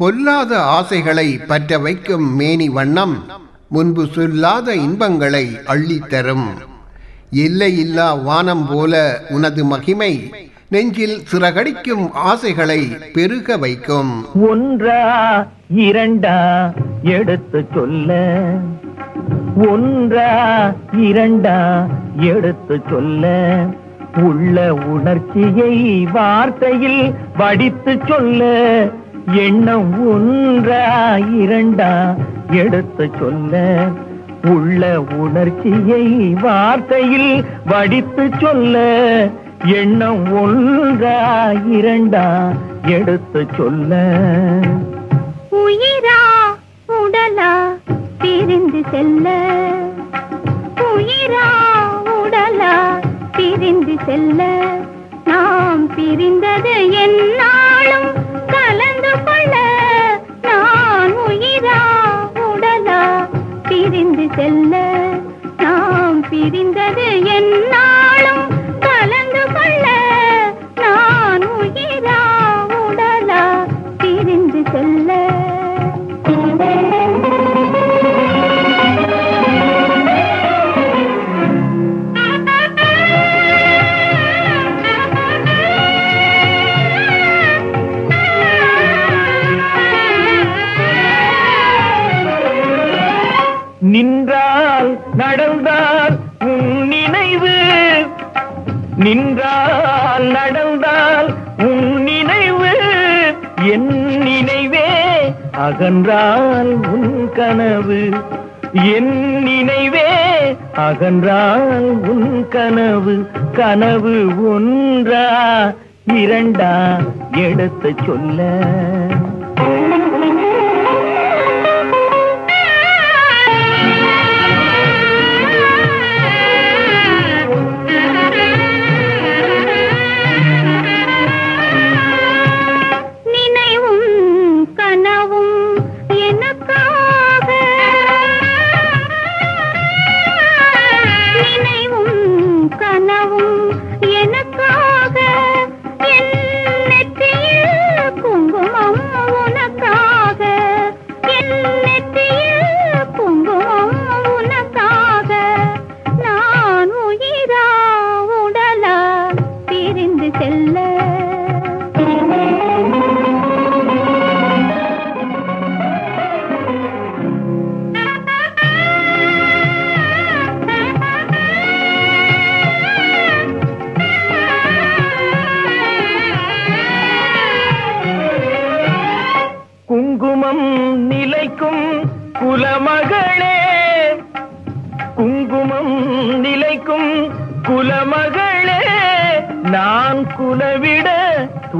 பொல்லாத ஆசைகளை பற்ற வைக்கும் மேனி வண்ணம் முன்பு சொல்லாத இன்பங்களை அள்ளித்தரும் எல்லையில்லா வானம் போல உனது மகிமை நெஞ்சில் சிறகடிக்கும் ஆசைகளை பெருக வைக்கும். ஒன்றா இரண்டா எடுத்து சொல்ல. ஒன்றா இரண்டா எடுத்து சொல்ல. உள்ள உணர்ச்சியை வார்த்தையில் வடித்து சொல்ல. எண்ணம் ஒன்றா இரண்டா? எடுத்து சொல்ல உள்ள உணர்ச்சியை வார்த்தையில் வடித்து சொல்ல. எண்ணம் ஒன்றா இரண்டா? எடுத்து சொல்ல. உயிரா உடலா? பிரிந்து செல்ல. உயிரா உடலா? பிரிந்து செல்ல. நாம் பிரிந்தது என்னாலும் கலந்து கொள்ள நான் உயிரா உடலா பிரிந்து செல்ல. நாம் பிரிந்தது என்னாலும் கலந்து கொள்ள. நான் உயிரா நின்றால் நடந்தால் உன் நினைவு. நின்றால் நடந்தால் உன் நினைவு. என் நினைவே அகன்றால் உன் கனவு. என் நினைவே அகன்றால் உன் கனவு. கனவு ஒன்றா இரண்டா எடுத்து சொல்ல.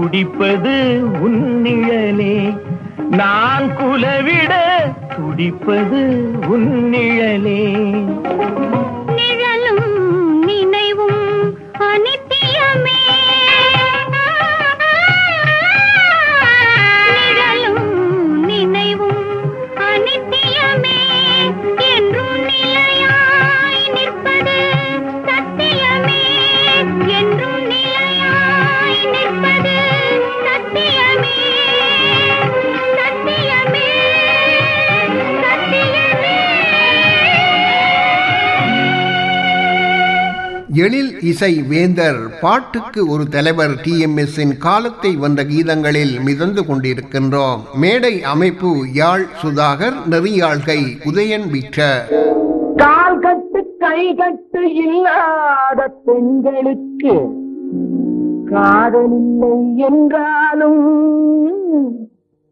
துடிப்பது உன்னிழலே நான் குலவிட துடிப்பது உன்னிழலே இசை வேந்தர் பாட்டுக்கு ஒரு தலைவர் டி எம் எஸ்ஸின் காலத்தை வந்த கீதங்களில் மிதந்து கொண்டிருக்கின்றோம். மேடை அமைப்பு யாழ் சுதாகர் நெறியாழ்கை உதயன் விற்ற. கால் கட்டு கை கட்டு இல்லாத பெண்களுக்கு காதலில்லை என்றாலும்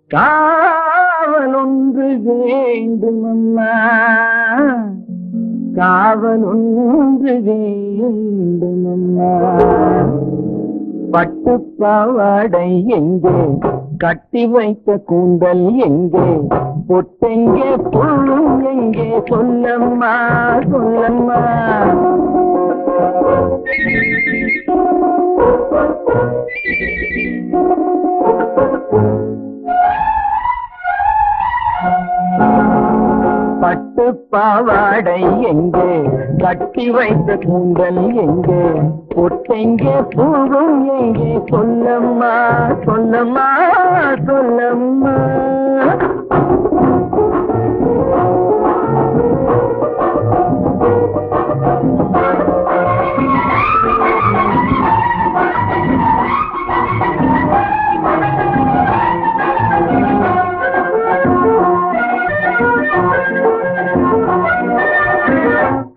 காவல் ஒன்று வேண்டும் அம்மா. காவல் ஒன்று வேண்டும் அம்மா. பட்டு எங்கே? கட்டி வைத்த கூந்தல் எங்கே? பொட்டெங்கே புல்லும் எங்கே? சொல்லம்மா சொல்லம்மா. Thank you. பட்டு பாவாடை எங்கே? கட்டி வைத்த கூந்தல் எங்கே? பொட்டெங்கே பூவும் எங்கே? சொல்லம்மா சொல்லம்மா சொல்லம்மா.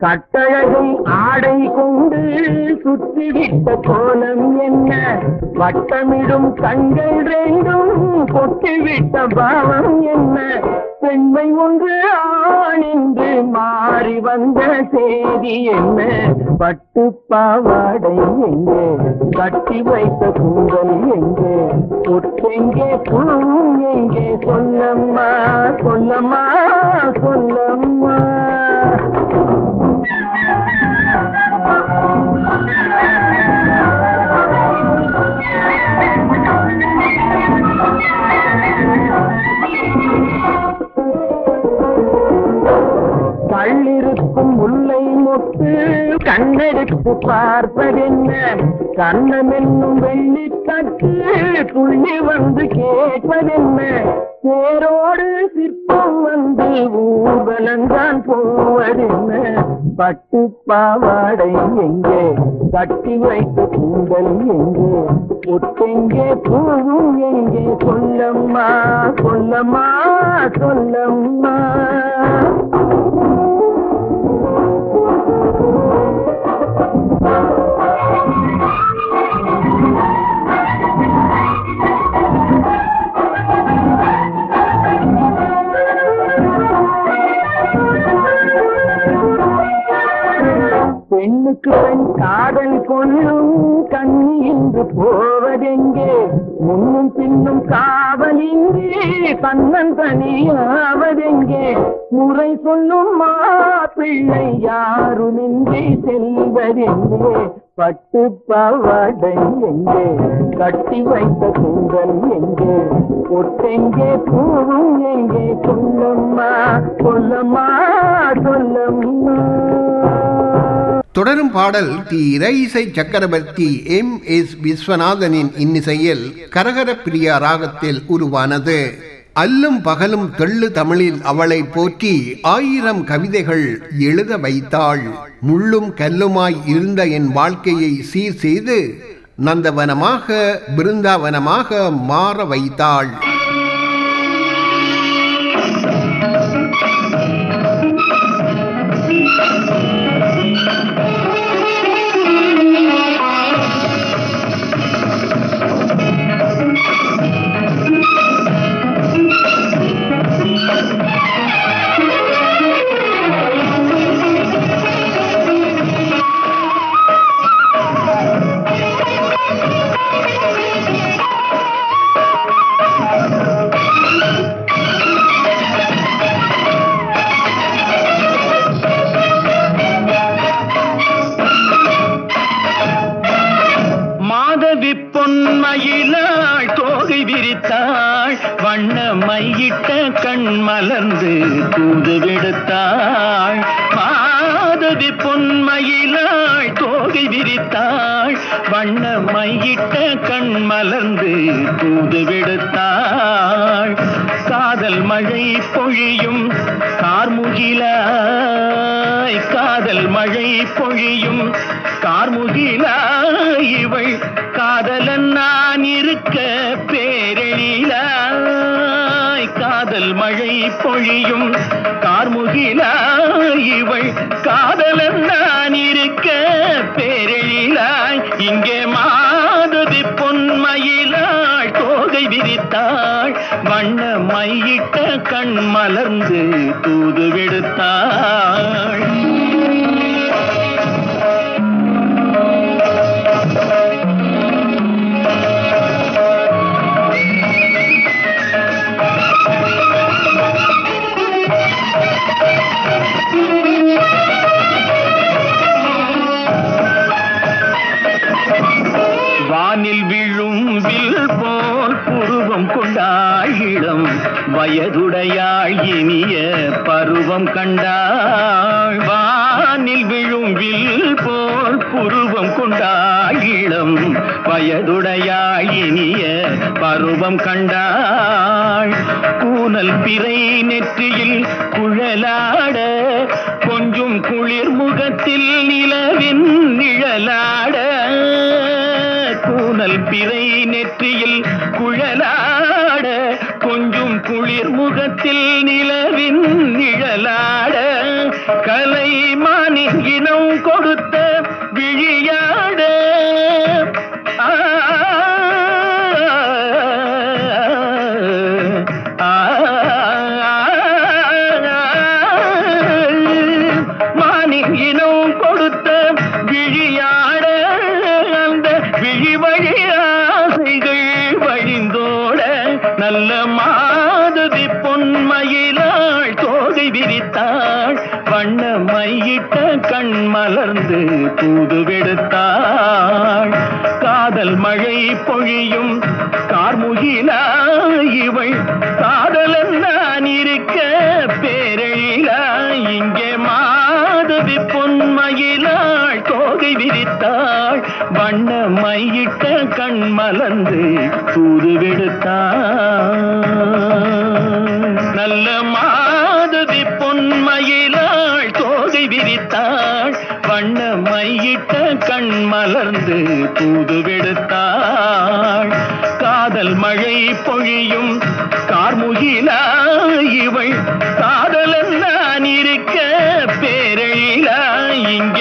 கட்டழகும் ஆடை கொண்டு சுற்றிவிட்ட கோலம் என்ன? வட்டமிடும் கண்கள் ரெண்டும் கொட்டிவிட்ட பாவம் என்ன? பெண்மை ஒன்று ஆணின்று மாறி வந்த செய்தி என்ன? பட்டு பாவாடை எங்கே? கட்டி வைத்த கூந்தல் எங்கே? ஒட்டெங்கே பூ எங்கே சொல்லம்மா சொல்லம்மா சொல்லம்மா. கண்ணெடுத்து பார்ப்பதென்ன? கண்ணம் என்னும் வெள்ளி தட்டு துள்ளி வந்து கேட்பதென்ன? பேரோடு சிற்பம் வந்து ஊர்வலந்தான் போவதென்ன? பட்டு பாவாடை எங்கே? கட்டி வைத்த கூந்தல் எங்கே? ஒட்டெங்கே பூவும் எங்கே? சொல்லம்மா சொல்லம்மா சொல்லம்மா. பெண்ணுக்கு பெண் காதல் கொள்ளும் கண்ணி என்று போவதெங்கே? முன்னும் பின்னும் காவலின்றி கண்ணன் தனியாவதெங்கே? முறை சொல்லும் மாப்பிள்ளை யாருமின்றி செல்வதெங்கே? பட்டு பாவாடை எங்கே? கட்டி வைத்த கூந்தல் எங்கே? ஒட்டெங்கே பூவும் எங்கே? சொல்லம்மா சொல்லம்மா தொடரும் பாடல் தி இறையிசை சக்கரவர்த்தி எம் எஸ் விஸ்வநாதனின் இன்னிசையில் கரகர பிரியா ராகத்தில் உருவானது. அல்லும் பகலும் தெள்ளு தமிழில் அவளை போற்றி ஆயிரம் கவிதைகள் எழுத வைத்தாள். முள்ளும் கல்லுமாய் இருந்த என் வாழ்க்கையை சீர் செய்து நந்தவனமாக பிருந்தாவனமாக மாற வைத்தாள். தூது விடுத்தாள் வண்ண மையிட்ட கண் மலர்ந்து தூது விடுத்தாள். வானில் விழும் வில் போல் புருவம் கொண்டாள் இளம் வயதுடையாள் இனிய பருவம் கண்டாள். வானில் விழும் வில் போல் புருவம் கொண்டாள் இளம் வயதுடையாள் இனிய பருவம் கண்டாள். கூனல் பிறை நெற்றியில் குழலாட கொஞ்சம் குளிர் முகத்தில் நிலவின் நிழலாட. கூனல் பிறை நெற்றியில் குழலாட கொஞ்சும் குளிர் முகத்தில் நிலவின் நிழலாட. கலைமானின் இனம் கொடுத்த விழியா வண்ண மையிட்ட கண் மலர்ந்து தூதுவெடுத்தாள் நல்ல மாதவி பொன்மயிலாள் தோகை விரித்தாள். வண்ண மையிட்ட கண் மலர்ந்து தூது விடுத்தாள் காதல் மழை பொழியும் கார்முகிலா இவள். காதலன் நான் இருக்க பேரழிலா இங்கே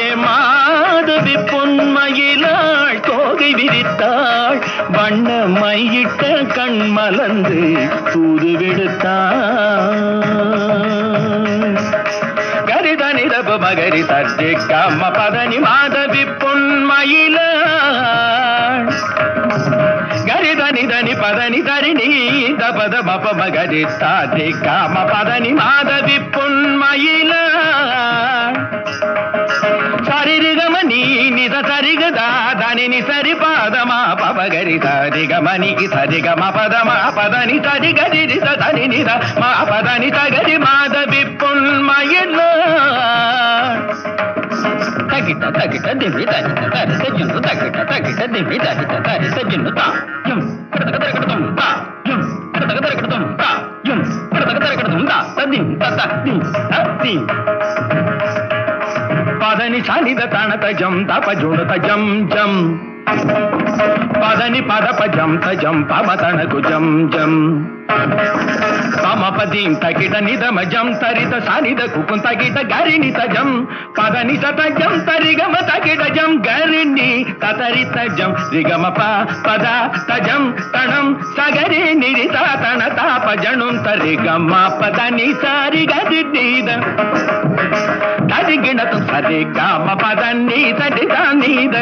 மையிட்ட கண் மலர்ந்து தூது விடுத்தான் கரித நிரப மகரி தர்ஜி கம்ம பதனி மாதவி பொன்மயில கரித நிதனி பதனி தரிணி தபத மப மகரி தாதி காம பதனி மாதவி பொன்மயில నిద సరిగదా దానిని సరిపాదమా? పపగరి సరిగమనికి సరిగమ? పదమా? పదని సరి గరి నిద మా పదని తగది మాధవి పొన్మయిల తగిట తగిట దివి తగిట తరి సజ్జును తగిట తగిట దివి తగిట తరి సజ్జును తా. యం కడతక తరకడతం తా. యం కడతక తరకడతం తా. యం కడతక తరకడతం తా. తదిం తత ది తది ಪಾದ ನಿಶಾನಿದ ತಾಣ ತಜಂ ತಾಪ ಜೂಣ ತಜಂ ಜಂ పదని పదప జం తజం పమ జం జం. పమపదీం తగిట నిదమ జం తరిత సనిద కుకుం తగిట గరిణి తజం. పదని సతజం తరిగమ తగిట జం గరిణి తతరి తజం రిగమ ప పద తజం తణం సగరి నిరిత తణ తాప జణుం తరిగమ పదని సారి గది నీద తదిగిణతు సరిగమ పదని సరిద నీద.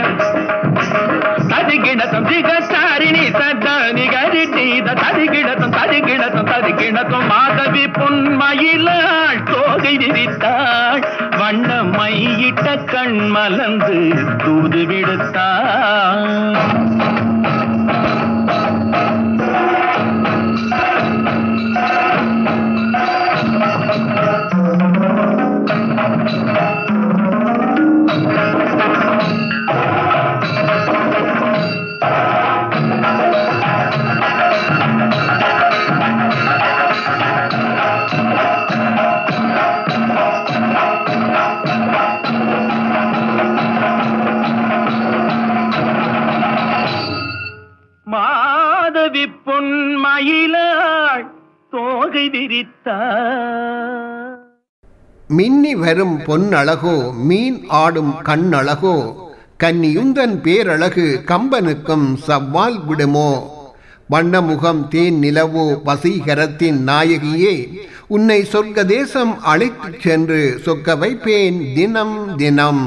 ததிகிணத்தம் திகசாரிணி சதானி கரிட்டீத ததிகிணத்தம் ததிகிணத்தம் ததிகிணத்தம் மாதவி பொன்மயிலாள் தோகை விரித்தாள். வண்ண மையிட்ட கண் மலர்ந்து தூது விடுத்தாள். வாயிலாய் தோகை விரித்தாள் மின்னி வரும் பொன்னழகோ மீன் ஆடும் கண்ணழகோ கன்னியுந்தன் பேரழகு கம்பனுக்கும் சவ்வால் விடுமோ? வண்ணமுகம் தேன் நிலவோ வசீகரத்தின் நாயகியே உன்னை சொர்க்க தேசம் அழைத்துச் சென்று சொக்க வைப்பேன் தினம் தினம்.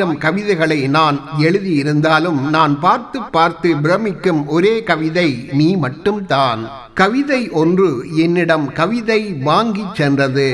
ஆயிரம் கவிதைகளை நான் எழுதியிருந்தாலும் நான் பார்த்து பார்த்து பிரமிக்கும் ஒரே கவிதை நீ மட்டும்தான். கவிதை ஒன்று என்னிடம் கவிதை வாங்கிச் சென்றது.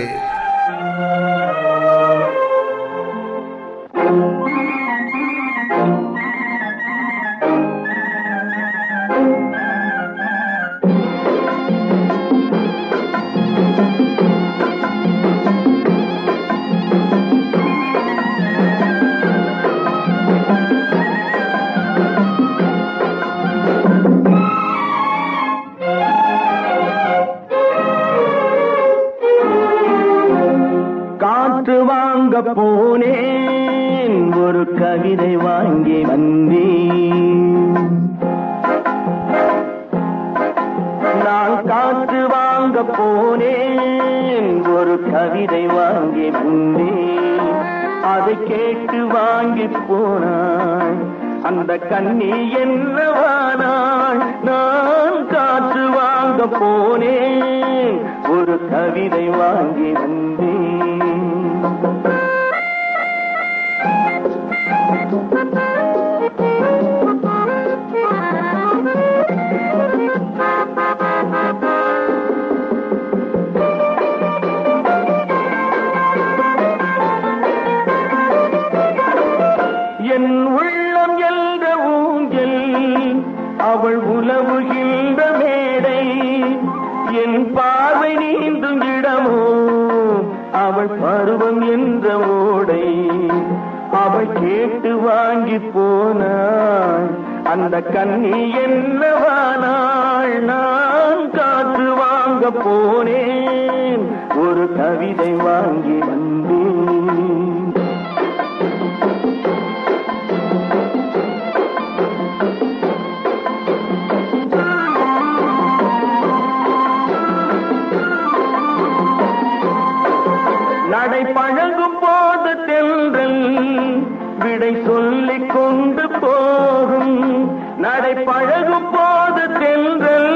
பழகும் போது தென்றல்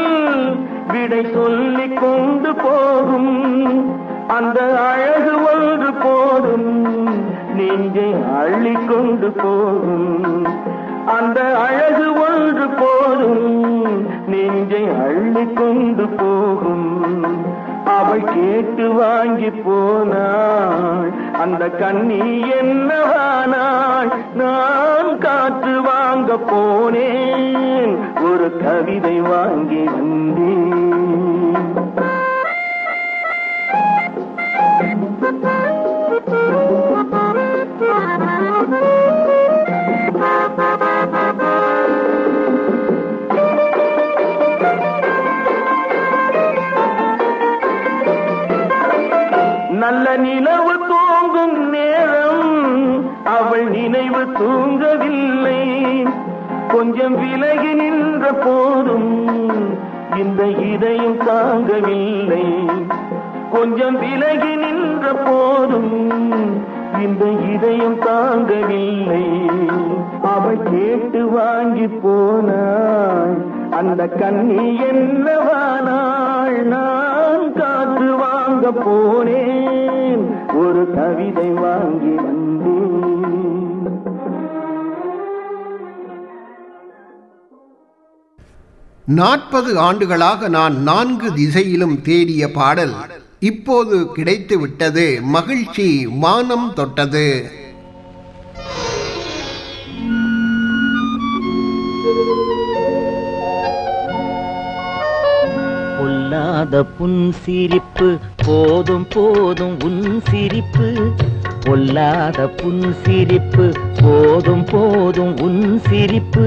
விடை சொல்லி கொண்டு போகும். அந்த அழகு ஒன்று போதும் நெஞ்சை அள்ளி கொண்டு போகும். அந்த அழகு ஒன்று போதும் நெஞ்சை அள்ளி கொண்டு போகும். அவள் கேட்டு வாங்கி போனாள் அந்த கண்ணி என்னவானாள் நான் காற்று வாங்க போனேன். ஒரு கவிதை வாங்கி வந்தேன். கொஞ்சம் விலகி நின்ற போதும் இந்த இதயம் தாங்கவில்லை. கொஞ்சம் விலகி நின்ற போதும் இந்த இதயம் தாங்கவில்லை. அவ கேட்டு வாங்கி போனாள் அந்த கண்ணி என்னவானாள் நான் காற்று வாங்க போனேன் ஒரு கவிதை வாங்கி வந்தேன். நாற்பது ஆண்டுகளாக நான் நான்கு திசையிலும் தேடிய பாடல் இப்போது கிடைத்து விட்டது மகிழ்ச்சி வானம் தொட்டது. பொல்லாத புன் சிரிப்பு போதும் போதும் உன் சிரிப்பு. பொல்லாத புன் சிரிப்பு போதும் போதும் உன் சிரிப்பு.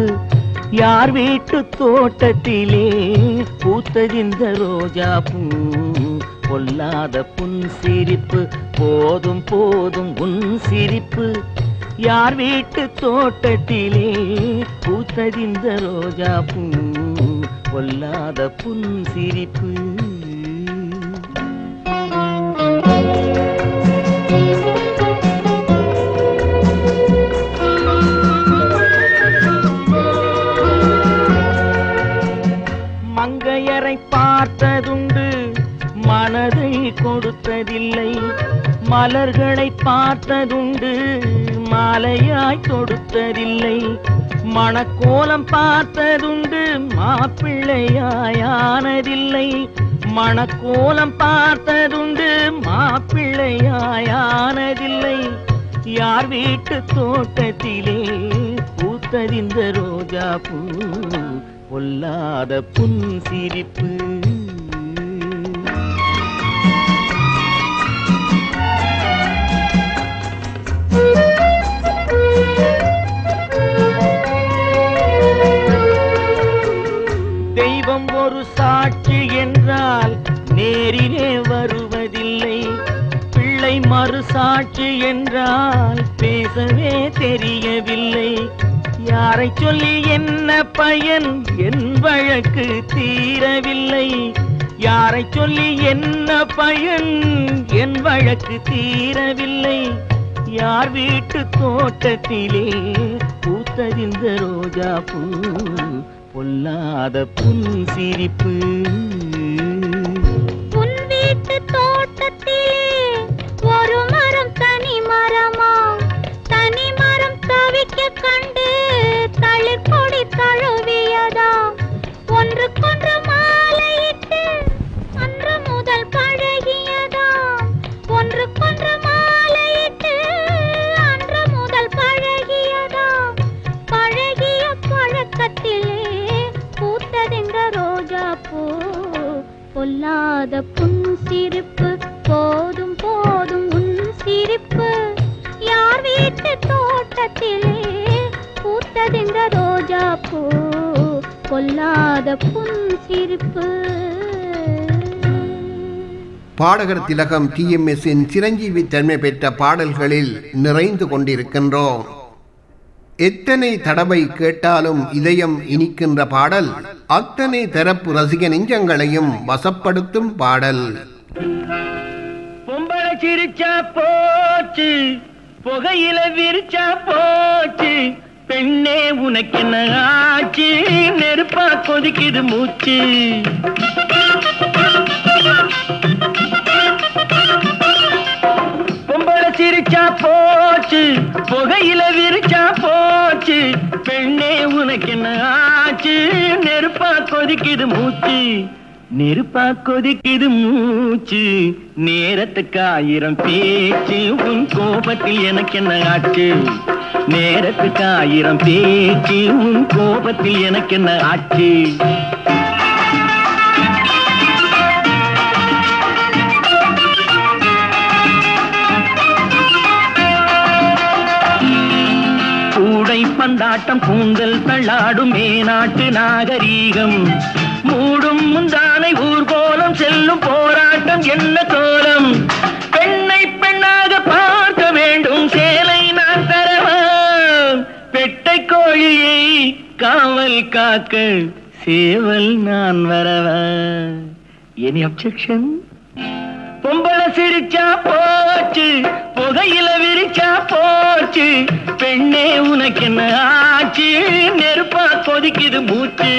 யார் வீட்டு தோட்டத்திலே பூத்ததிந்த ரோஜா பூ? பொல்லாத புன் சிரிப்பு போதும் போதும் உன் சிரிப்பு. யார் வீட்டு தோட்டத்திலே பூத்ததிந்த ரோஜா பூ? பொல்லாத புன் சிரிப்பு. கொடுத்ததில்லை. மலர்களை பார்த்ததுண்டு மாலையாய் தொடுத்ததில்லை. மணக்கோலம் பார்த்ததுண்டு மாப்பிள்ளையாயானதில்லை. மணக்கோலம் பார்த்ததுண்டு மாப்பிள்ளையாயானதில்லை. யார் வீட்டு தோட்டத்திலே பூத்ததிந்த ரோஜா பூ பொல்லாத புன் சிரிப்பு என்றால் நேரிலே வருவதில்லை. பிள்ளை மறுசாட்சி என்றால் பேசவே தெரியவில்லை. யாரை சொல்லி என்ன பயன்? என் வழக்கு தீரவில்லை. யாரை சொல்லி என்ன பயன்? என் வழக்கு தீரவில்லை. யார் வீட்டு தோட்டத்திலே பூத்தறிந்த ரோஜா பூ பொல்லாத புன் சிரிப்பு. pip pip பாடகர் திலகம் டிஎம்எஸ்ஸின் சிரஞ்சீவி தன்மை பெற்ற பாடல்களில் நிறைந்து கொண்டிருக்கின்றோம். எத்தனை தடவை கேட்டாலும் இதயம் இனிக்கின்ற பாடல் அத்தனை தரப்பு ரசிக நெஞ்சங்களையும் வசப்படுத்தும் பாடல். பொம்பளை சிரிச்சா போச்சு புகையில விரிச்சா போச்சு பெண்ணே உனக்கு என்ன ஆச்சு? நெருப்பா கொதிக்குது மூச்சு. பொம்பளை சிரிச்சா போச்சு புகையில விரிச்சா போச்சு. பெண்ணே உனக்கு என்ன ஆச்சு? நெருப்பா கொதிக்குது மூச்சு. நெருப்பா கொதிக்குது மூச்சு. நேரத்துக்கு ஆயிரம் பேச்சு. உன் கோபத்தில் எனக்கு என்ன ஆச்சு? நேரத்துக்கு ஆயிரம் பேச்சு. உன் கோபத்தில் எனக்கு என்ன ஆச்சு? கூடை பந்தாட்டம் கூந்தல் தள்ளாடும் மேநாட்டு நாகரீகம். மூடும் முந்தா ஊர் கோலம் செல்லும் போராட்டம் என்ன கோலம்? பெண்ணை பெண்ணாக பார்க்க வேண்டும் சேலை நான் தரவா பெட்டை கோழியை காவல் காக்க சேவல் நான் வரவா எனி அப்செக்ஷன் பொம்பளை சிரிச்சா போச்சு புகையில விரிச்சா போச்சு. பெண்ணே உனக்கு என்ன ஆச்சு? நெருப்பா கொதிக்குது மூச்சு.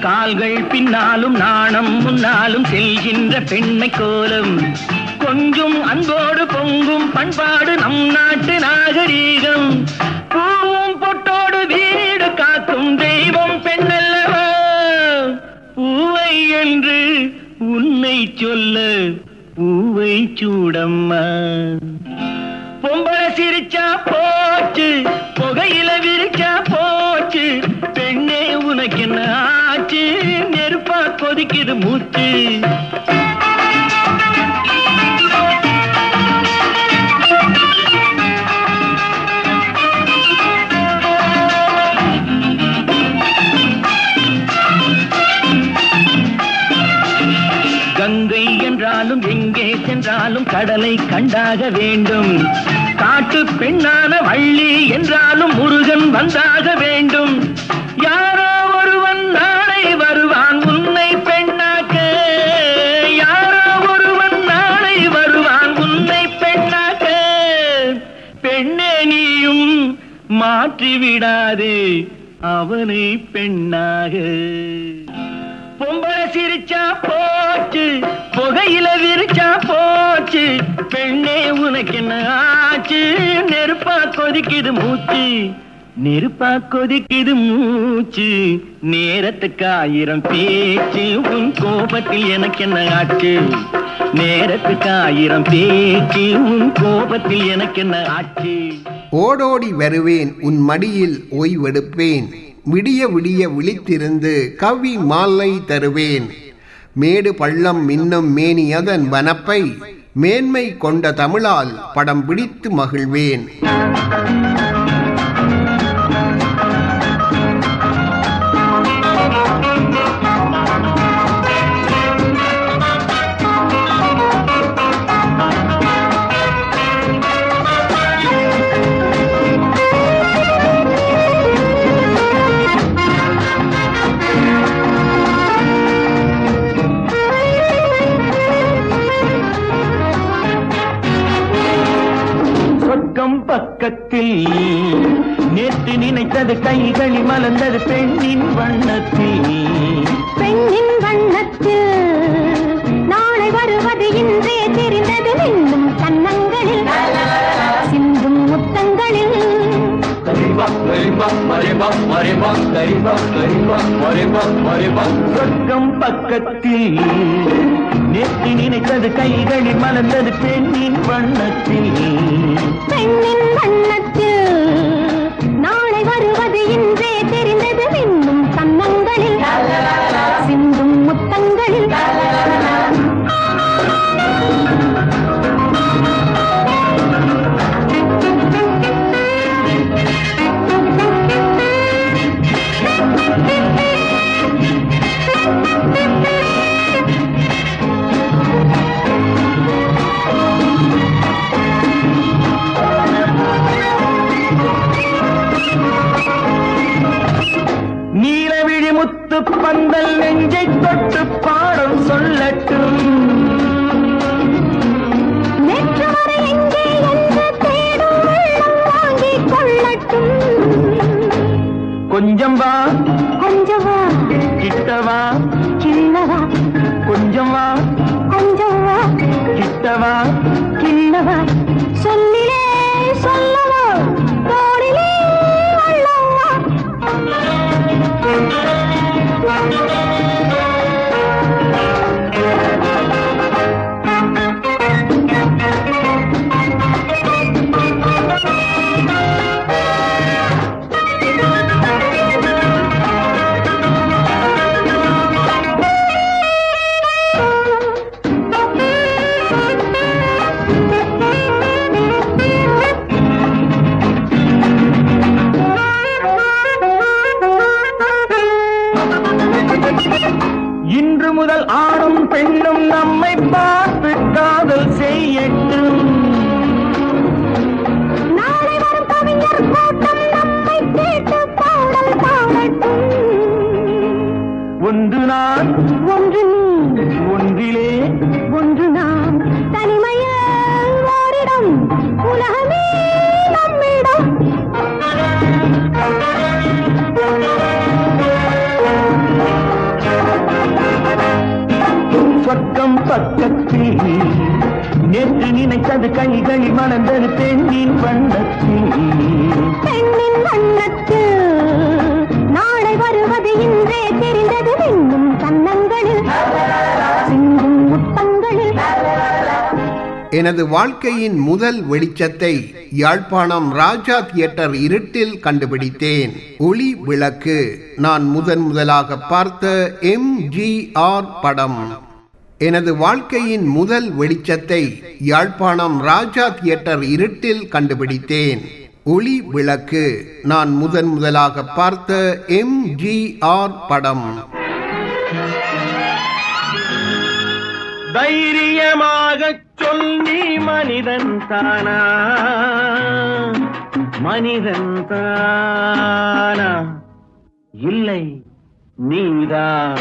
கால்கள் பின்னாலும் நாணம் முன்னாலும் செல்கின்ற பெண்மை கோலம். கொஞ்சம் அன்போடு பொங்கும் பண்பாடு நம் நாட்டு நாகரீகம். பூவும் பொட்டோடு வீடு காக்கும் தெய்வம் பெண்ணல்லவா? பூவை என்று உன்னை சொல்ல பூவை சூடம்மா. பொம்பளை சிரிச்சா போச்சு புகையில விரிச்சா போச்சு பெண்ணே உனக்கு நாச்சு நெருப்பா கொதிக்குது மூச்சு. என்றாலும் கடலை கண்டாக வேண்டும். காட்டு பெண்ணான வள்ளி என்றாலும் முருகன் வந்தாக வேண்டும். யாரோ ஒருவன் நாளை வருவான் உன்னை பெண்ணாக்க. யாரோ ஒருவன் நாளை வருவான் உன்னை பெண்ணாக்க. பெண்ணே நீயும் மாற்றிவிடாதே அவனை பெண்ணாக. பொம்பளை சிரிச்சா போச்சு புகையில விரிச்சா போச்சு. பெண்ணே உனக்கு என்ன ஆச்சு? நெருப்பா கொதிக்குது மூச்சு. நெருப்பா கொதிக்குது மூச்சு. நேரத்துக்கு ஆயிரம் பேச்சு. உன் கோபத்தில் எனக்கு என்ன ஆச்சு? நேரத்துக்கு ஆயிரம் பேச்சு. உன் கோபத்தில் எனக்கு என்ன ஆச்சு? ஓடோடி வருவேன் உன் மடியில் ஓய்வெடுப்பேன். விடிய விடிய விழித்திருந்து கவி மாலை தருவேன். மேடு பள்ளம் மின்னும் மேனியதன் வனப்பை மேன்மை கொண்ட தமிழால் படம் பிடித்து மகிழ்வேன். பக்கத்தில் நேற்று நினைத்தது கைகளில் மலர்ந்தது பெண்ணின் வண்ணத்தில். பெண்ணின் வண்ணத்தில் நாளை வருவது இன்றே தெரிந்தது இன்னும் கன்னங்களில். சிந்தும் முத்தங்களில். சொர்க்கம் பக்கத்தில் நேற்று நினைத்தது கைகளில் மலர்ந்தது பெண்ணின் வண்ணத்தில். பெண்ணின் வண்ணத்தில் பந்தல் நெஞ்சை தொட்டு பாடம் சொல்லட்டும். வாங்கிக் கொள்ளட்டும். கொஞ்சம் வா. கிட்டவா சின்னவா கொஞ்சம் வா. கொஞ்சவா கிட்டவா கிண்ணவா இன்று முதல் ஆணும் பெண்ணும் நம்மை பார்த்து காதல் செய்யட்டும். ஒன்று நான் ஒன்று ஒன்றிலே பக்கத்தில் நேற்று நினைத்தது கைகளில் மணந்தது பெண்ணின் வண்ணத்தில். பெண்ணின் வண்ணத்தில் நாளை வருவது இன்றே தெரிந்தது இன்னும் கன்னங்களில் சிந்தும் முத்தங்களில். எனது வாழ்க்கையின் முதல் வெளிச்சத்தை யாழ்ப்பாணம் ராஜா தியேட்டர் இருட்டில் கண்டுபிடித்தேன். ஒளி விளக்கு. நான் முதன் முதலாக பார்த்த எம்ஜிஆர் படம். எனது வாழ்க்கையின் முதல் வெளிச்சத்தை யாழ்ப்பாணம் ராஜா தியேட்டர் இருட்டில் கண்டுபிடித்தேன். ஒளி விளக்கு. நான் முதன் முதலாக பார்த்த எம்ஜிஆர் படம். தைரியமாக சொல்லி மனிதன் தானா? மனிதன் தானா? இல்லை. நீதான்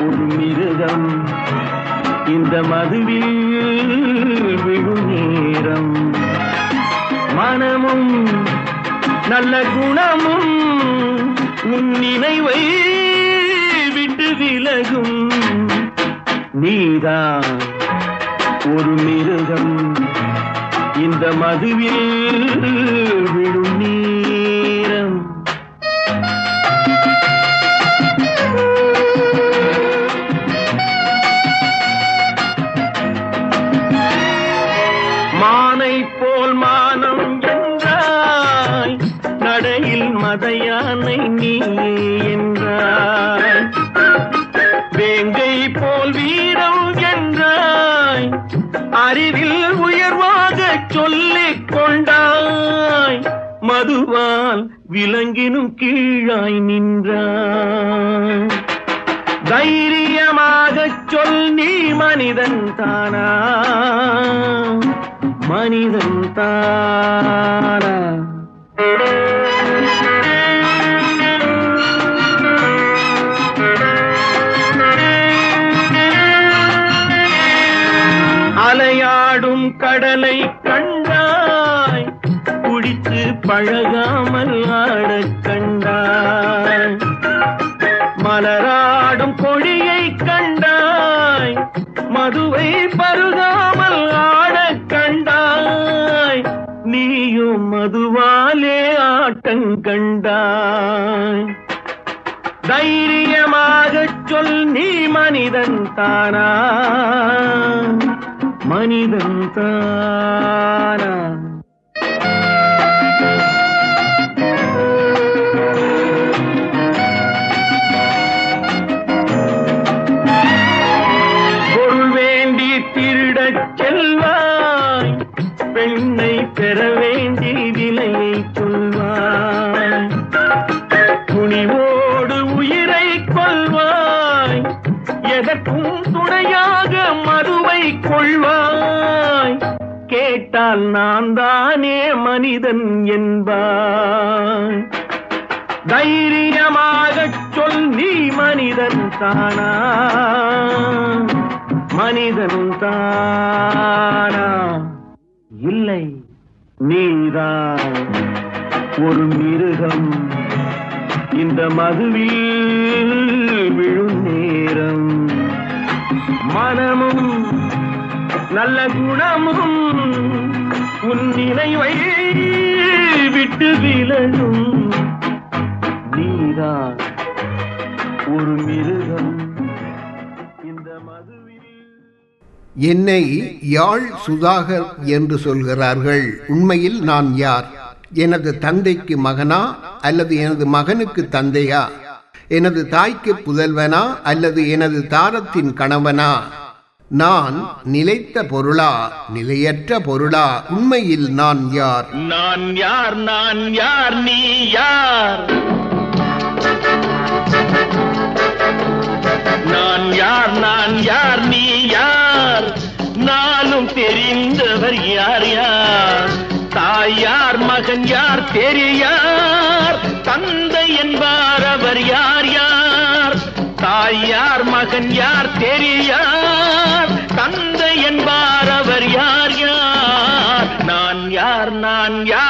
ஒரு மிருகம். இந்த மதுவில் விழும் நேரம். மனமும் நல்ல குணமும் உன் நினைவை விட்டு விலகும். நீதான் ஒரு மிருகம். இந்த மதுவில் விழும் நீ மதுவால் விலங்கினும் கீழாய் நின்றான். தைரியமாக சொல் நீ மனிதன் தானா? மனிதன் தானா? அலையாடும் கடலை பழகாமல் ஆடக் கண்டாய். மலராடும் கொடியை கண்டாய். மதுவை பருகாமல் ஆடக் கண்டாய். நீயும் மதுவாலே ஆட்டங்கண்டாய் தைரியமாக சொல் நீ மனிதன் தானா? மனிதன் தானா? கொள்வாய் கேட்டால் நான் தானே மனிதன் என்பாய். தைரியமாக சொல் நீ மனிதன் தானா மனிதன் தானா இல்லை நீதான். ஒரு மிருகம். இந்த மதுவில் விழும் நேரம். மனமும் நல்ல குணமும் உன் நினைவை விட்டு விலகும். நீதான் ஒரு மிருகம். இந்த மதுவில் என்னை யாழ் சுதாகர் என்று சொல்கிறார்கள். உண்மையில் நான் யார்? எனது தந்தைக்கு மகனா அல்லது எனது மகனுக்கு தந்தையா? எனது தாய்க்கு புதல்வனா அல்லது எனது தாரத்தின் கணவனா? நான் நிலைத்த பொருளா நிலையற்ற பொருளா உண்மையில் நான் யார்? நான் யார் நான் யார் நீ யார்? நான் யார் நான் யார் நீ யார்? நானும் தெரிந்தவர் யார் யார்? தாய் யார் மகன் யார் தெரியார் தந்தை என்பார் அவர் யார் யார்? தாய் யார் மகன் யார் தெரியார் தந்தை என்பார் அவர் யார் யார்? நான் யார் நான் யார் யார்?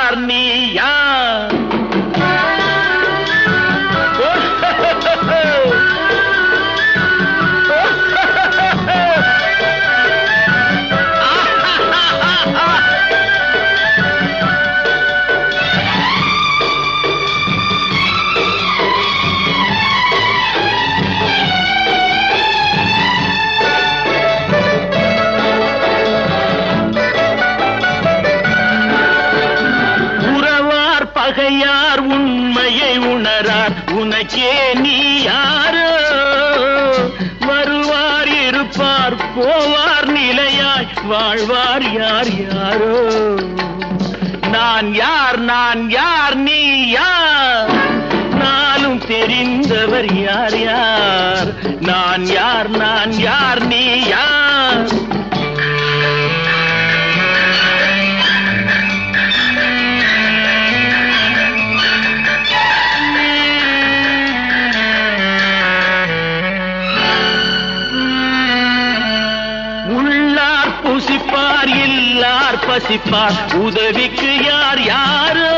உதவிக்கு யார் யாரோ?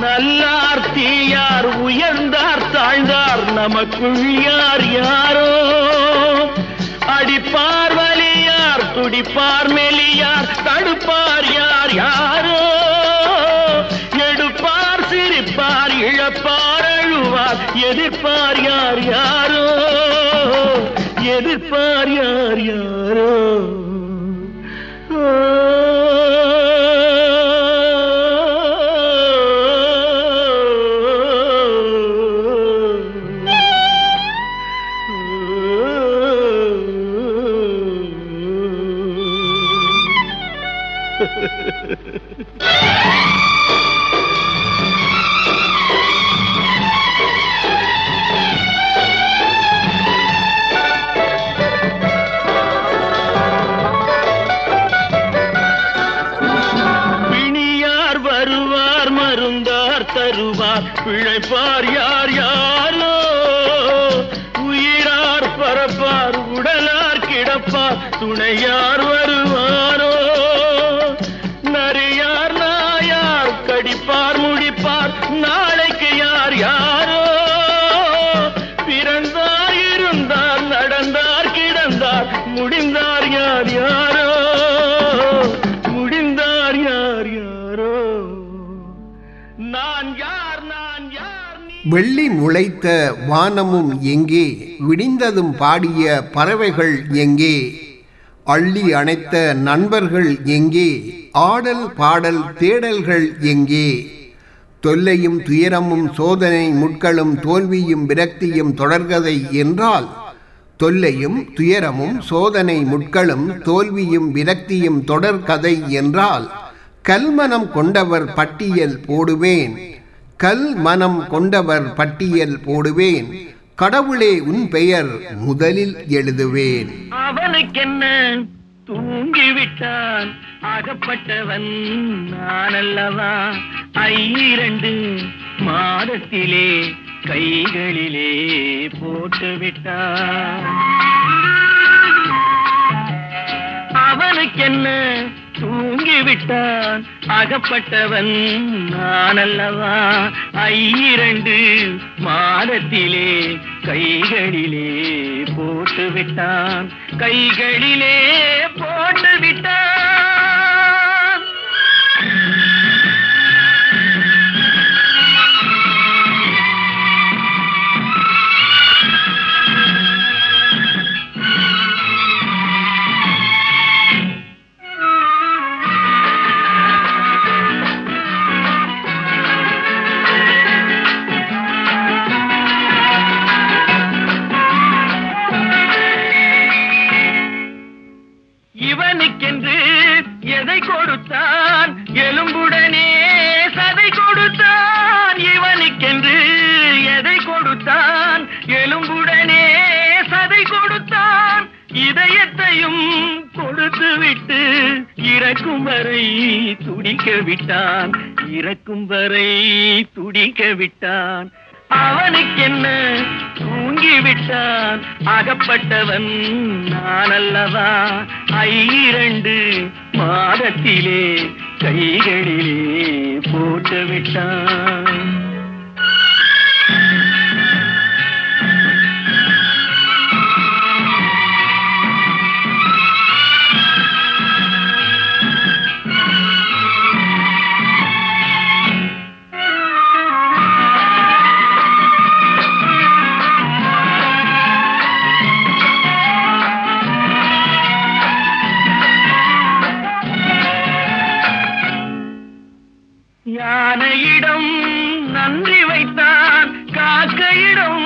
நல்லார் தீயார் உயர்ந்தார் தாழ்ந்தார் நமக்குள் யார் யாரோ? அடிப்பார் வலியார் துடிப்பார் மெலியார் தடுப்பார் யார் யாரோ? துணையார் வருவாரோ? நரியார் நாயார் கடிப்பார் முடிப்பார் நாளைக்கு யார் யாரோ? பிறந்தார் இருந்தார் நடந்தார் கிடந்தார் முடிந்தார் யார் யாரோ? முடிந்தார் யார் யாரோ? நான் யார் நான் யார் வெள்ளி முளைத்த வானமும் எங்கே? விடிந்ததும் பாடிய பறவைகள் எங்கே? அள்ளி அணைத்த நண்பர்கள் எங்கே? ஆடல் பாடல் தேடல்கள் எங்கே? தொல்லையும் துயரமும் சோதனை முட்களும் தோல்வியும் விரக்தியும் தொடர்கதை என்றால் தொல்லையும் துயரமும் சோதனை முட்களும் தோல்வியும் விரக்தியும் தொடர்கதை என்றால் கல்மனம் கொண்டவர் பட்டியல் போடுவேன். கல் மனம் கொண்டவர் பட்டியல் போடுவேன். கடவுளே உன் பெயர் முதலில் எழுதுவேன். அவனுக்கென்ன? தூங்கிவிட்டான். அகப்பட்டவன் நான் அல்லவா ஐரண்டு மாதத்திலே கைகளிலே போட்டுவிட்டான். அவனுக்கென்ன? தூங்கிவிட்டான். அகப்பட்டவன் நானல்லவா? ஐரண்டு மாதத்திலே கைகளிலே போட்டு விட்டான் கைகளிலே போட்டு விட்டான் துடிக்க விட்டான் இறக்கும் வரை துடிக்க விட்டான் அவனுக்கென்ன? தூங்கி விட்டான் அகப்பட்டவன் நான் அல்லவா ஐரண்டு மாதத்திலே கைகளிலே போட்டு விட்டான் வைத்தான் காக்கையிடம்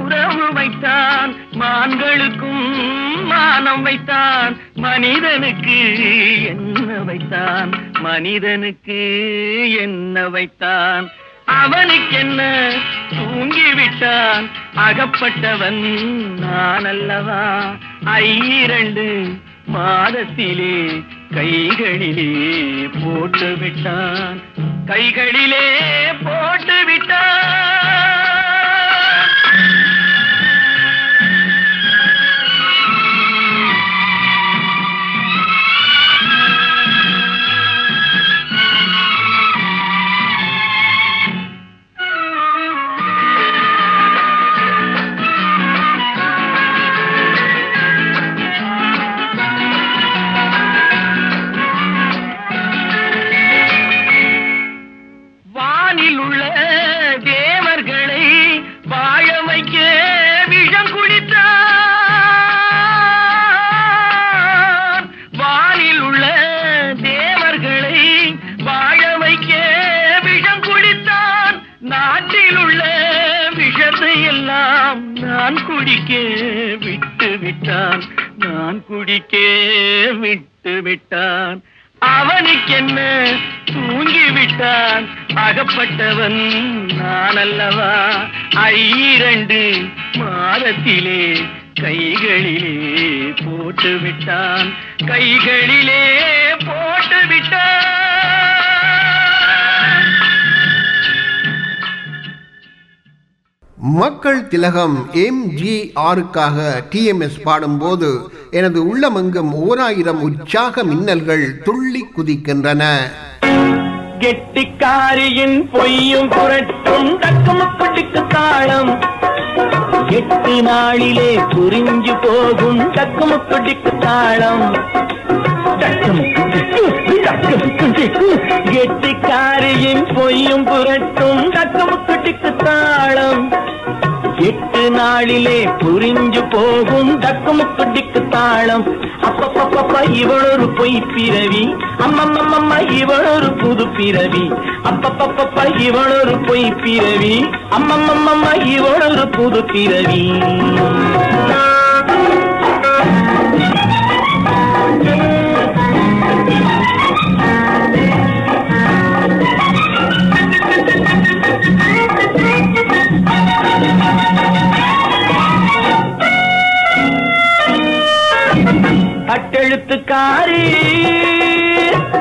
உறவு வைத்தான் மான்களுக்கும் மானம் வைத்தான் மனிதனுக்கு என்ன வைத்தான் மனிதனுக்கு என்ன வைத்தான்? அவனுக்கென்ன என்ன தூங்கிவிட்டான் அகப்பட்டவன் நான் அல்லவா ஐரண்டு மாதத்திலே கைகளிலே போட்டு விட்டான் கைகளிலே போட்டு விட்டான் குடிக்க விட்டு விட்டான். நான் குடிக்க விட்டு விட்டான். அவனுக்கென்ன தூங்கி விட்டான். அகப்பட்டவன் நான் அல்லவா ஐரண்டு மாதத்திலே கைகளிலே போட்டு விட்டான். கைகளிலே போட்டு விட்டான். மக்கள் திலகம் எம் ஜி ஆருக்காக டிஎம்எஸ் பாடும்போது எனது உள்ளமெங்கும் ஓராயிரம் உற்சாக மின்னல்கள் துள்ளி குதிக்கின்றன. கெட்டிக்காரியின் பொய்யும் புரட்டும் தக்குமுக்குட்டிக்கு தாளம் எட்டு நாளிலே புரிஞ்சு போகும் தக்குமுக்குட்டிக்கு தாளம் கெட்டிக்காரியின் பொய்யும் புரட்டும் தக்குமுக்குட்டிக்கு தாளம். எட்டு நாளிலே புரிஞ்சு போகும் தக்குமுக்குட்டிக்கு தாளம். அப்பப்பப்பப்ப இவளொரு பொய் பிறவி அம்மம்மம்மம்ம இவளொரு புது பிறவி. அப்பப்பப்பப்ப இவளொரு பொய் பிறவி அம்மம்மம்மம்ம இவளொரு புது பிறவி. கட்டெழுத்துக்காரி.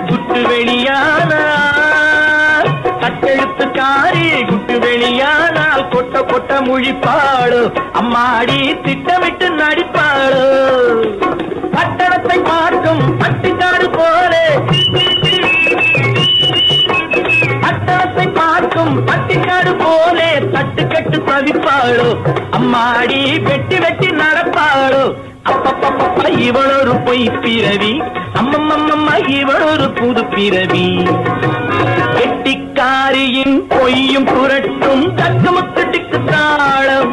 குட்டு வெளியானால் கட்டெழுத்துக்காரி. குட்டு வெளியானால் கொட்ட கொட்ட முழிப்பாளோ. அம்மாடி திட்டமிட்டு நடிப்பாளோ. பட்டணத்தை பார்க்கும் பட்டிக்காடு போலே. பட்டணத்தை பார்க்கும் பட்டிக்காடு போலே. தட்டுக்கட்டு தவிப்பாளோ அம்மாடி வெட்டி வெட்டி நடப்பாளோ. அப்பப்பப்பா இவளொரு பொய் பிறவி. அம்மம்மம்மம்ம இவளொரு புது பிறவி. கெட்டிக்காரியின் பொய்யும் புரட்டும் தக்கமுக்கட்டிக்கு தாளம்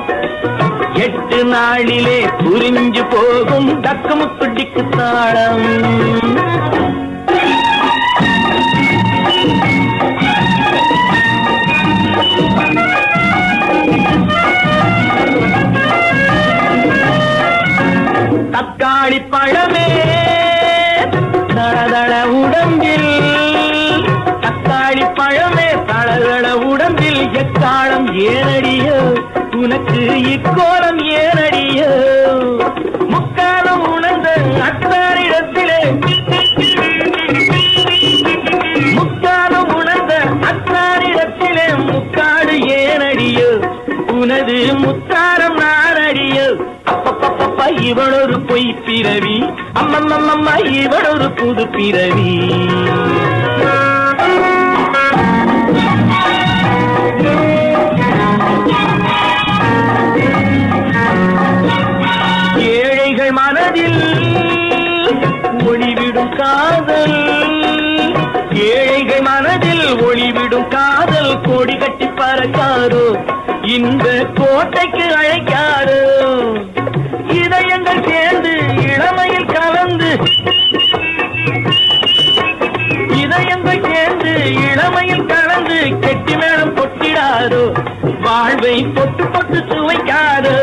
எட்டு நாளிலே புரிஞ்சு போகும் தக்கமுக்கட்டிக்கு தாளம் தக்காளி பழமே. தளதள உடம்பில் தக்காளி பழமே. தளதள உடம்பில் எக்காலம் ஏனடியோ உனக்கு இக்கோலம் ஏனடியோ இவளொரு பொய் பிறவி. அம்மம்மம்மா இவளொரு புது பிறவி. பட்டு பட்டு சுவைக்காரோ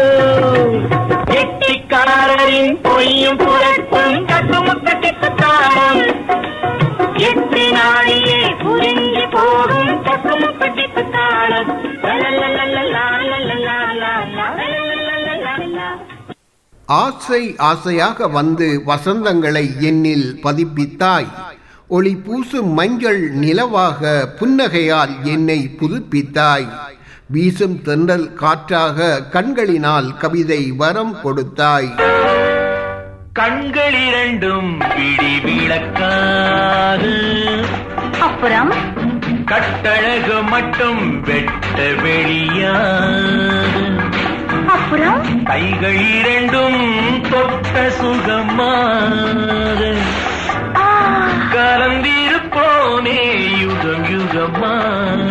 கெட்டிக்காரரின் பொய்யும் புரட்டும் கட்டுமுத்த கெட்டுத்தாரம். எட்டு நாளிலே புரிஞ்சு போகும் கட்டுமுத்த கெட்டுத்தாரம். ஆசை ஆசையாக வந்து வசந்தங்களை என்னில் பதிப்பித்தாய் ஒளி பூசும் மஞ்சள் நிலவாக புன்னகையால் என்னை புதுப்பித்தாய் வீசும் தென்றல் காற்றாக கண்களினால் கவிதை வரம் கொடுத்தாய். கண்கள் இரண்டும் பிடி விளக்காக அப்புறம்? கட்டழகு மட்டும் வெட்ட வெளியாக அப்புறம்? கைகள் இரண்டும் தொட்ட சுகமாக கலந்திருப்போனே யுகம் யுகமாக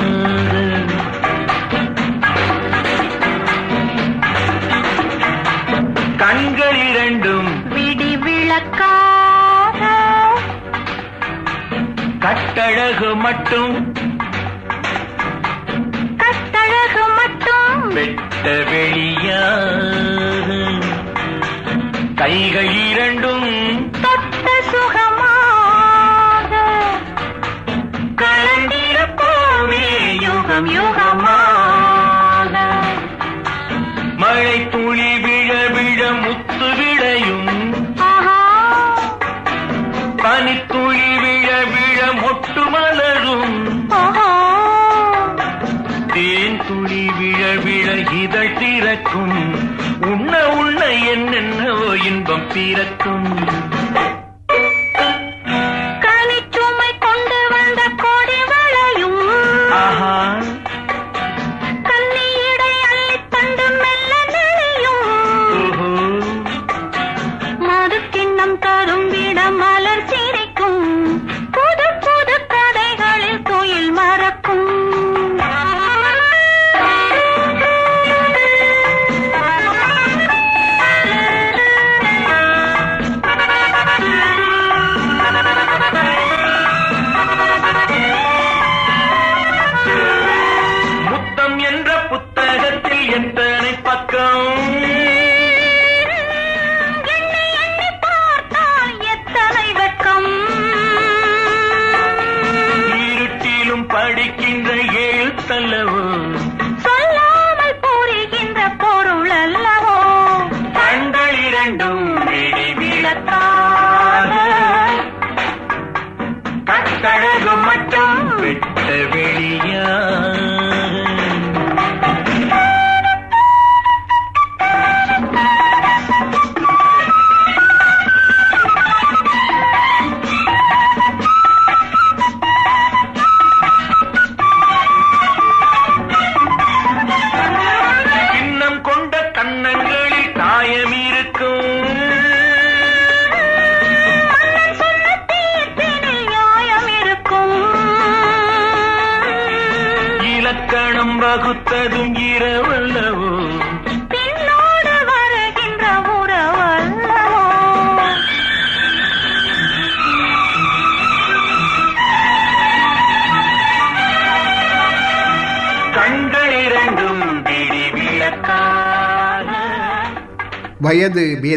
கட்டழகு மட்டும். கட்டழகு மட்டும். வெட்ட வெளியாக கைகள் இரண்டும் தொட்ட சுகமாக. கலந்திருப்போமே யுகம் யுகமாக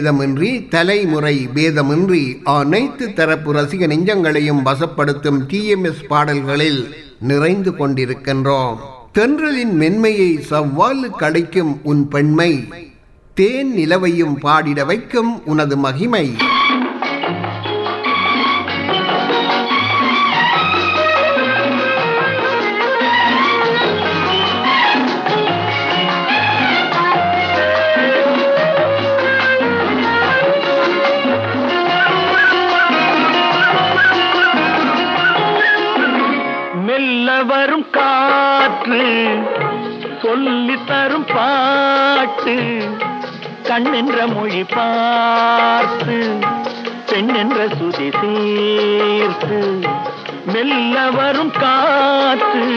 பேதமின்றி தலைமுறை பேதமின்றி அனைத்து தரப்பு ரசிக நெஞ்சங்களையும் வசப்படுத்தும் டிஎம்எஸ் பாடல்களில் நிறைந்து கொண்டிருக்கின்றோம். தென்றலின் மென்மையை சவ்வாலு கடைக்கும் உன் பெண்மை தேன் நிலவையும் பாடிட வைக்கும் உனது மகிமை. சொல்லி தரும் பாட்டு கண்ணென்ற மொழி பார்த்து பெண்ணென்ற சுதி சேர்த்து மெல்ல வரும் காற்று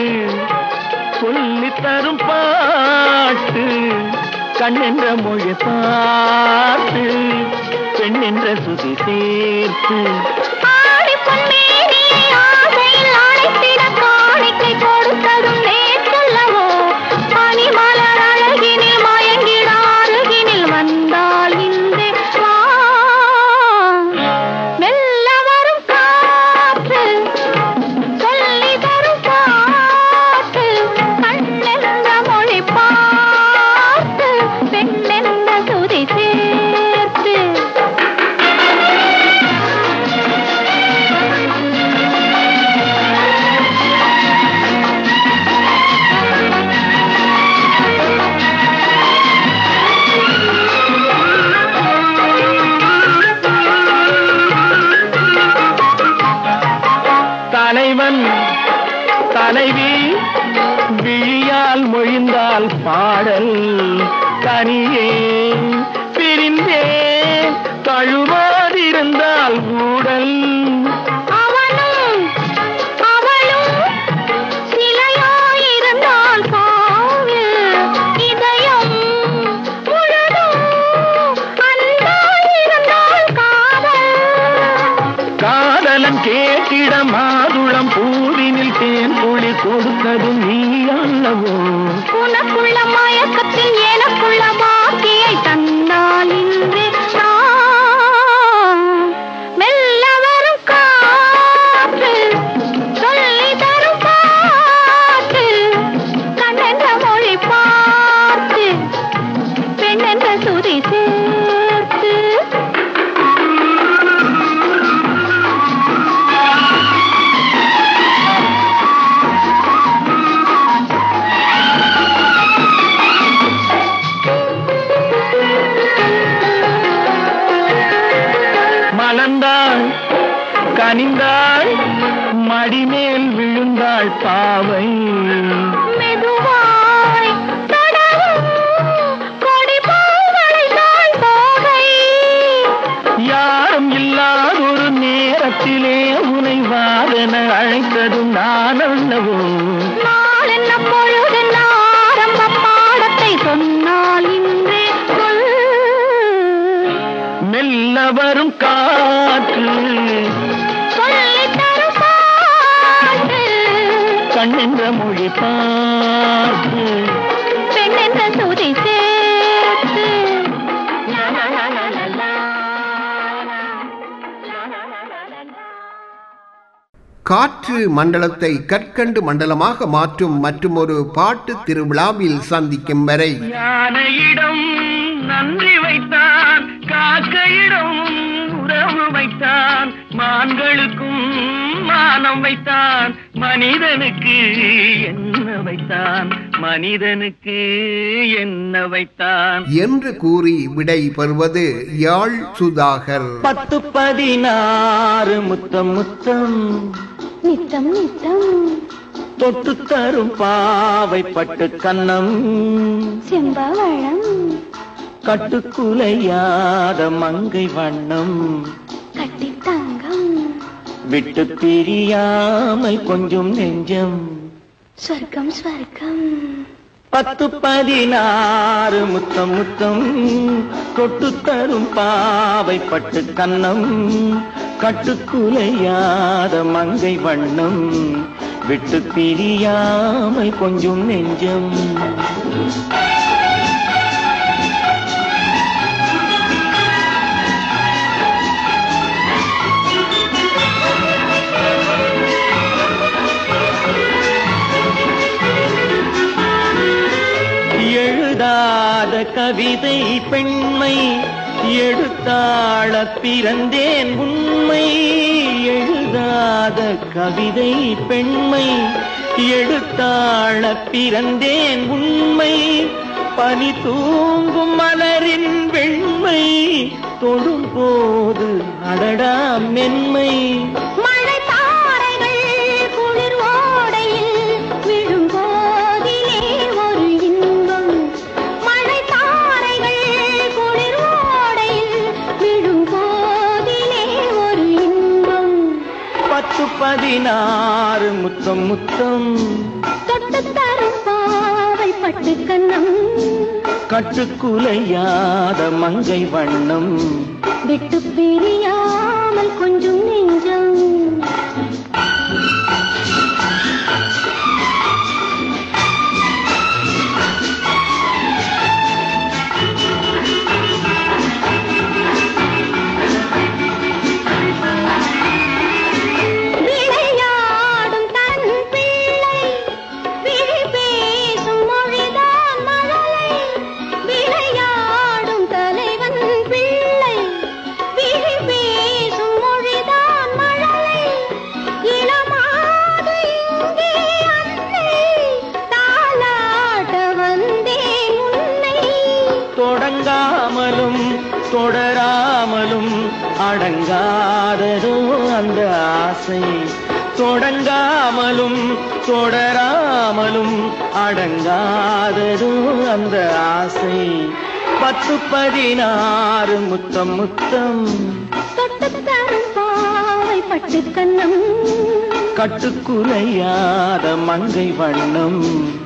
சொல்லி தரும் பாட்டு கண்ணென்ற மொழி பார்த்து பெண்ணென்ற சுதி சேர்த்து. மண்டலத்தை கற்கண்டு மண்டலமாக மாற்றும் மற்றும் ஒரு பாட்டு திருவிழாவில் சந்திக்கும் வரை. யானையிடம் நன்றி வைத்தான் காக்கையிடம் உறவு வைத்தான் மான்களுக்கும் மானம் வைத்தான் மனிதனுக்கு என்ன வைத்தான் மனிதனுக்கு என்ன வைத்தான். என்று கூறி விடை பெறுவது யாழ் சுதாகர். பத்து பதினாறு முத்தம் முத்தம். நித்தம் நித்தம். தொட்டு தரும் பாவை பட்டு கன்னம் செம்பவளம். கட்டுக்குலையாத மங்கை வண்ணம். கட்டி தங்கம். விட்டு பிரியாமல் கொஞ்சம் நெஞ்சம். சொர்க்கம் ஸ்வர்க்கம் பத்து பதினாறு முத்தம் முத்தம் கொட்டு தரும் பாவை பட்டு கன்னம் கட்டுக்குலையாத மங்கை வண்ணம் விட்டு பிரியாமல் கொஞ்சம் நெஞ்சம். கவிதை பெண்மை எழுத்தாள பிறந்தேன் உண்மை எழுதாத கவிதை பெண்மை எழுத்தாள பிறந்தேன் உண்மை பனி தூங்கும் மலரின் வெண்மை தொடும்போது அடடா மென்மை. பதினாறு முத்தம் முத்தம். தொட்டு தரும் பாவை பட்டு கண்ணம். கட்டுக்குலையாத மங்கை வண்ணம். விட்டு பிரியாமல் கொஞ்சம் நெஞ்சம். அடங்காததோ அந்த ஆசை? பத்து பதினாறு முத்தம் முத்தம். பாவை பட்டு கண்ணம். கட்டுக்குலையாத மங்கை வண்ணம்.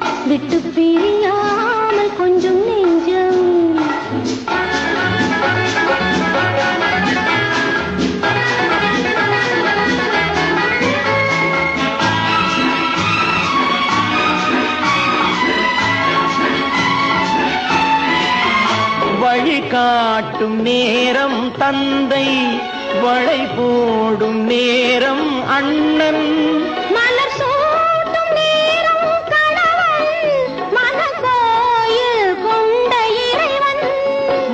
வழி காட்டும் நேரம் தந்தை வளை போடும் நேரம் அண்ணன். மலர் சூட்டும் நேரம் மனக்கோயில் கொண்ட இறைவன்.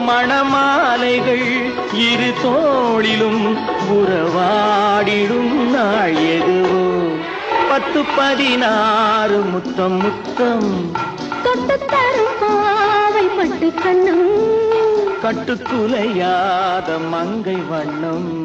மணமாலைகள் இரு தோளிலும் உறவாடிடும் நாள் எதுவோ. பத்து பதினாறு முத்தம் முத்தம். தொட்டு தரும் பாவை பட்டு கண்ணம். கட்டுக்குலையாத மங்கை வண்ணம்.